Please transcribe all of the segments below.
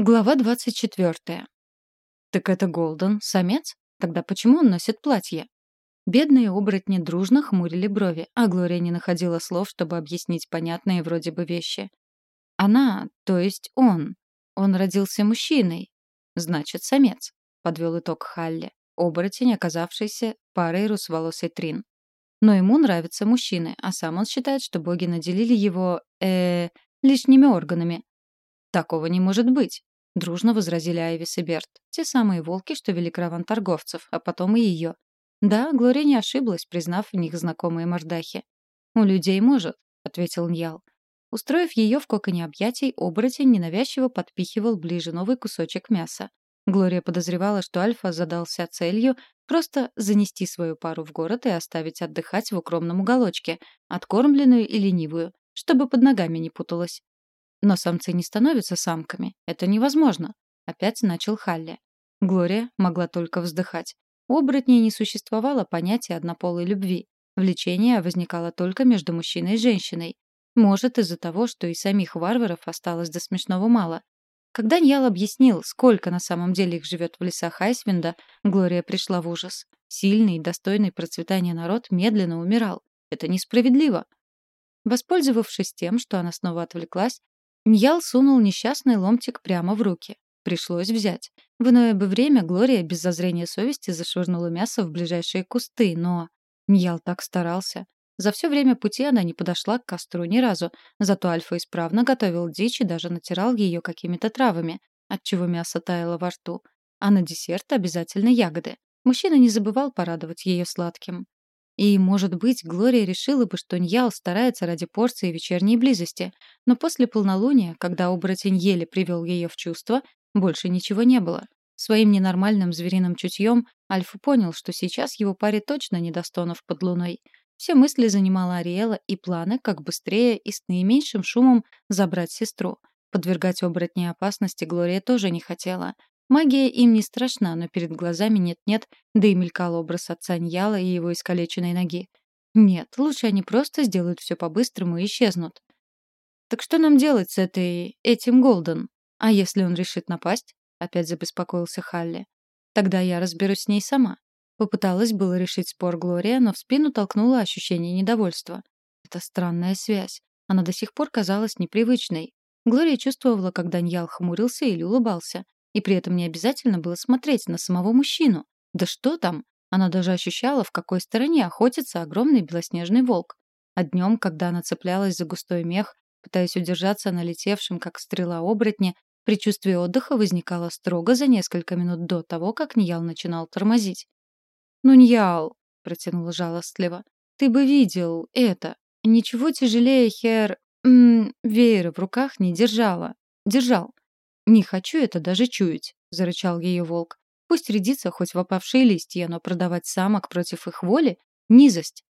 Глава 24. Так это Голден, самец? Тогда почему он носит платье? Бедные оборотни дружно хмурили брови, а Глория не находила слов, чтобы объяснить понятные вроде бы вещи. Она, то есть он. Он родился мужчиной. Значит, самец, подвел итог Халли, оборотень, оказавшийся парой русволосой Трин. Но ему нравятся мужчины, а сам он считает, что боги наделили его, э, лишними органами. Такого не может быть. Дружно возразили Айвис и Берт. Те самые волки, что вели караван торговцев, а потом и ее. Да, Глория не ошиблась, признав в них знакомые мордахи. «У людей может», — ответил Ньял. Устроив ее в коконе объятий, оборотень ненавязчиво подпихивал ближе новый кусочек мяса. Глория подозревала, что Альфа задался целью просто занести свою пару в город и оставить отдыхать в укромном уголочке, откормленную и ленивую, чтобы под ногами не путалась. Но самцы не становятся самками. Это невозможно. Опять начал Халли. Глория могла только вздыхать. У оборотней не существовало понятия однополой любви. Влечение возникало только между мужчиной и женщиной. Может, из-за того, что и самих варваров осталось до смешного мало. Когда Ньял объяснил, сколько на самом деле их живет в лесах Айсвинда, Глория пришла в ужас. Сильный и достойный процветания народ медленно умирал. Это несправедливо. Воспользовавшись тем, что она снова отвлеклась, Ньял сунул несчастный ломтик прямо в руки. Пришлось взять. В иное бы время Глория без зазрения совести зашвырнула мясо в ближайшие кусты, но... Ньял так старался. За все время пути она не подошла к костру ни разу, зато Альфа исправно готовил дичь и даже натирал ее какими-то травами, отчего мясо таяло во рту. А на десерт обязательно ягоды. Мужчина не забывал порадовать ее сладким. И, может быть, Глория решила бы, что Ньял старается ради порции вечерней близости, но после полнолуния, когда оборотень еле привел ее в чувство, больше ничего не было. Своим ненормальным звериным чутьем Альфа понял, что сейчас его паре точно не до стонов под луной. Все мысли занимала Ариэла и планы, как быстрее и с наименьшим шумом забрать сестру. Подвергать оборотней опасности Глория тоже не хотела. Магия им не страшна, но перед глазами нет-нет, да и мелькал образ отца Ньяла и его искалеченной ноги. Нет, лучше они просто сделают все по-быстрому и исчезнут. Так что нам делать с этой... этим Голден? А если он решит напасть? Опять забеспокоился Халли. Тогда я разберусь с ней сама. Попыталась было решить спор Глория, но в спину толкнуло ощущение недовольства. Это странная связь. Она до сих пор казалась непривычной. Глория чувствовала, как Даньял хмурился или улыбался. И при этом не обязательно было смотреть на самого мужчину. Да что там? Она даже ощущала, в какой стороне охотится огромный белоснежный волк. А днем, когда она цеплялась за густой мех, пытаясь удержаться на летевшем, как стрела оборотня, предчувствие отдыха возникало строго за несколько минут до того, как Ньял начинал тормозить. «Ну, Ньял!» — протянула жалостливо. «Ты бы видел это! Ничего тяжелее хер... М веера в руках не держала. Держал. «Не хочу это даже чуять», — зарычал ее волк. «Пусть рядится хоть в опавшие листья, но продавать самок против их воли — низость».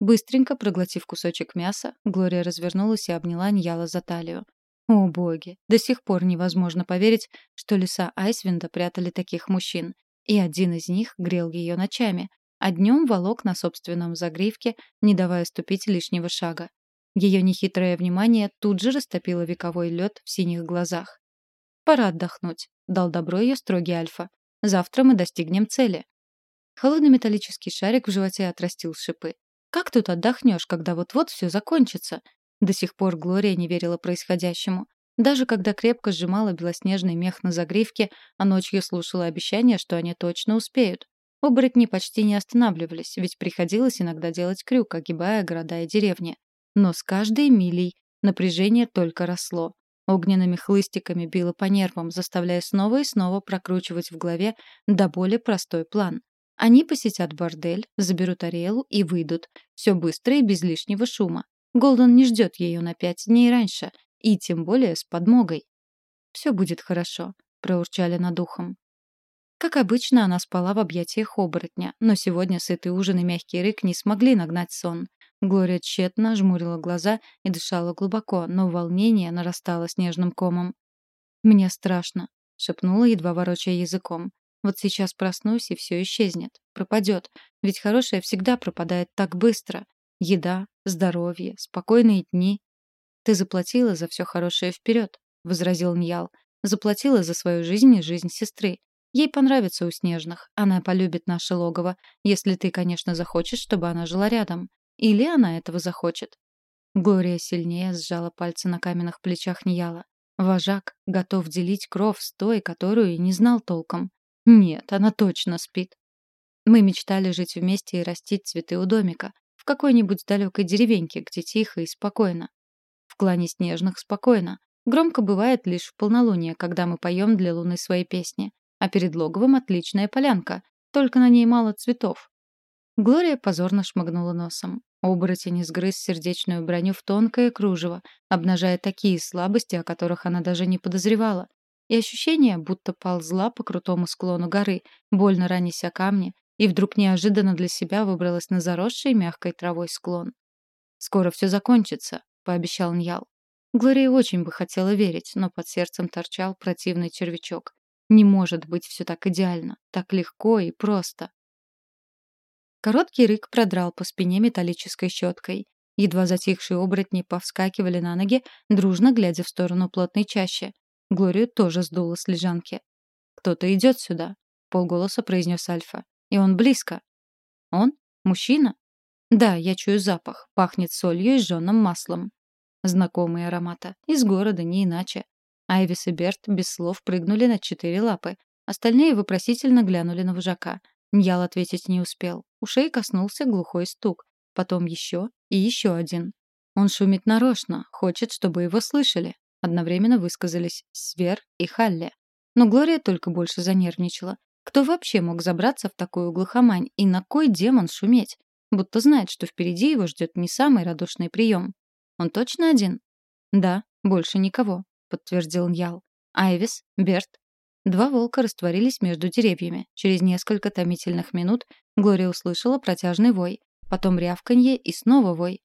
Быстренько проглотив кусочек мяса, Глория развернулась и обняла Ньяла за талию. О боги, до сих пор невозможно поверить, что леса Айсвинда прятали таких мужчин. И один из них грел ее ночами, а днем волок на собственном загривке, не давая ступить лишнего шага. Ее нехитрое внимание тут же растопило вековой лед в синих глазах. «Пора отдохнуть», — дал добро ее строгий Альфа. «Завтра мы достигнем цели». Холодный металлический шарик в животе отрастил шипы. «Как тут отдохнешь, когда вот-вот все закончится?» До сих пор Глория не верила происходящему. Даже когда крепко сжимала белоснежный мех на загривке, а ночью слушала обещание, что они точно успеют. Оборотни почти не останавливались, ведь приходилось иногда делать крюк, огибая города и деревни. Но с каждой милей напряжение только росло. Огненными хлыстиками било по нервам, заставляя снова и снова прокручивать в голове до более простой план. Они посетят бордель, заберут Ариэлу и выйдут. Все быстро и без лишнего шума. Голден не ждет ее на пять дней раньше, и тем более с подмогой. «Все будет хорошо», — проурчали над ухом. Как обычно, она спала в объятиях оборотня, но сегодня сытый ужин и мягкий рык не смогли нагнать сон. Глория тщетно жмурила глаза и дышала глубоко, но волнение нарастало снежным комом. «Мне страшно», — шепнула, едва ворочая языком. «Вот сейчас проснусь, и все исчезнет. Пропадет. Ведь хорошее всегда пропадает так быстро. Еда, здоровье, спокойные дни». «Ты заплатила за все хорошее вперед», — возразил Ньял. Заплатила за свою жизнь и жизнь сестры. Ей понравится у Снежных. Она полюбит наше логово, если ты, конечно, захочешь, чтобы она жила рядом. Или она этого захочет. Глория сильнее сжала пальцы на каменных плечах Нияла. Вожак готов делить кровь с той, которую и не знал толком. Нет, она точно спит. Мы мечтали жить вместе и растить цветы у домика, в какой-нибудь далекой деревеньке, где тихо и спокойно. В клане снежных спокойно. Громко бывает лишь в полнолуние, когда мы поем для луны свои песни а перед логовом отличная полянка, только на ней мало цветов. Глория позорно шмыгнула носом. Оборотень сгрыз сердечную броню в тонкое кружево, обнажая такие слабости, о которых она даже не подозревала. И ощущение, будто ползла по крутому склону горы, больно ранясь о камни, и вдруг неожиданно для себя выбралась на заросший мягкой травой склон. «Скоро все закончится», — пообещал Ньял. Глория очень бы хотела верить, но под сердцем торчал противный червячок. Не может быть все так идеально, так легко и просто. Короткий рык продрал по спине металлической щеткой. Едва затихшие оборотни повскакивали на ноги, дружно глядя в сторону плотной чащи. Глорию тоже сдуло с лежанки. «Кто-то идет сюда», — полголоса произнес Альфа. «И он близко». «Он? Мужчина?» «Да, я чую запах. Пахнет солью и сжёным маслом». Знакомые ароматы. Из города, не иначе. Айвис и Берт без слов прыгнули на четыре лапы. Остальные вопросительно глянули на вожака. Ньял ответить не успел. Ушей коснулся глухой стук. Потом еще и еще один. Он шумит нарочно, хочет, чтобы его слышали. Одновременно высказались Свер и Халли. Но Глория только больше занервничала. Кто вообще мог забраться в такую глухомань? И на кой демон шуметь? Будто знает, что впереди его ждет не самый радушный прием. Он точно один? Да, больше никого подтвердил Ньял. Айвис, Берт. Два волка растворились между деревьями. Через несколько томительных минут Глория услышала протяжный вой, потом рявканье и снова вой.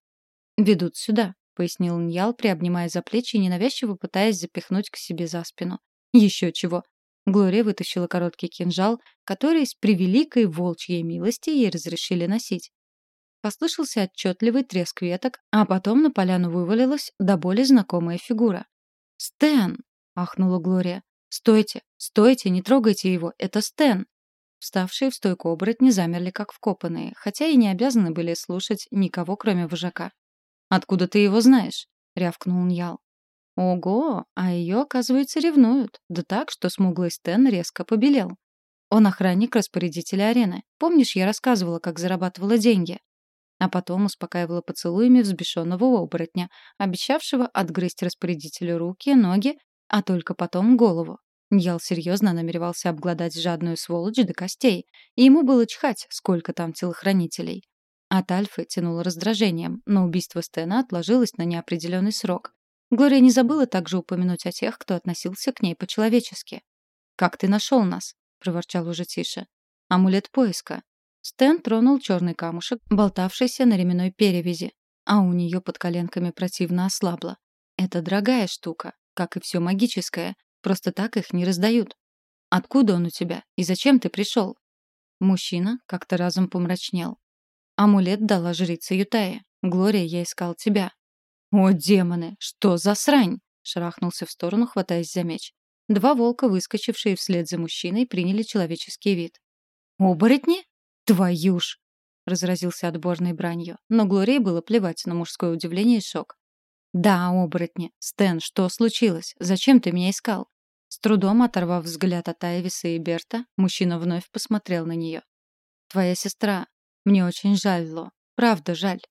«Ведут сюда», — пояснил Ньял, приобнимая за плечи и ненавязчиво пытаясь запихнуть к себе за спину. «Еще чего». Глория вытащила короткий кинжал, который с превеликой волчьей милости ей разрешили носить. Послышался отчетливый треск веток, а потом на поляну вывалилась до боли знакомая фигура. «Стэн!» — ахнула Глория. «Стойте! Стойте! Не трогайте его! Это Стэн!» Вставшие в стойку оборотни замерли как вкопанные, хотя и не обязаны были слушать никого, кроме вожака. «Откуда ты его знаешь?» — рявкнул Ньял. Ого, а ее, оказывается, ревнуют. Да так, что смуглый Стэн резко побелел. Он охранник распорядителя арены. Помнишь, я рассказывала, как зарабатывала деньги? а потом успокаивала поцелуями взбешенного оборотня, обещавшего отгрызть распорядителю руки, ноги, а только потом голову. Ньял серьезно намеревался обглодать жадную сволочь до костей, и ему было чхать, сколько там телохранителей. От Альфы тянуло раздражением, но убийство Стена отложилось на неопределенный срок. Глория не забыла также упомянуть о тех, кто относился к ней по-человечески. «Как ты нашел нас?» — проворчал уже тише. «Амулет поиска. Стэн тронул черный камушек, болтавшийся на ременной перевязи, а у нее под коленками противно ослабло. Это дорогая штука, как и все магическое, просто так их не раздают. Откуда он у тебя и зачем ты пришел? Мужчина как-то разом помрачнел. Амулет дала жрица Ютая. Глория, я искал тебя. О, демоны, что за срань? Шарахнулся в сторону, хватаясь за меч. Два волка, выскочившие вслед за мужчиной, приняли человеческий вид. «Оборотни?» «Твою ж!» — разразился отборной бранью, но Глории было плевать на мужское удивление и шок. «Да, оборотни. Стэн, что случилось? Зачем ты меня искал?» С трудом оторвав взгляд от Айвиса и Берта, мужчина вновь посмотрел на нее. «Твоя сестра. Мне очень жаль, Ло. Правда жаль.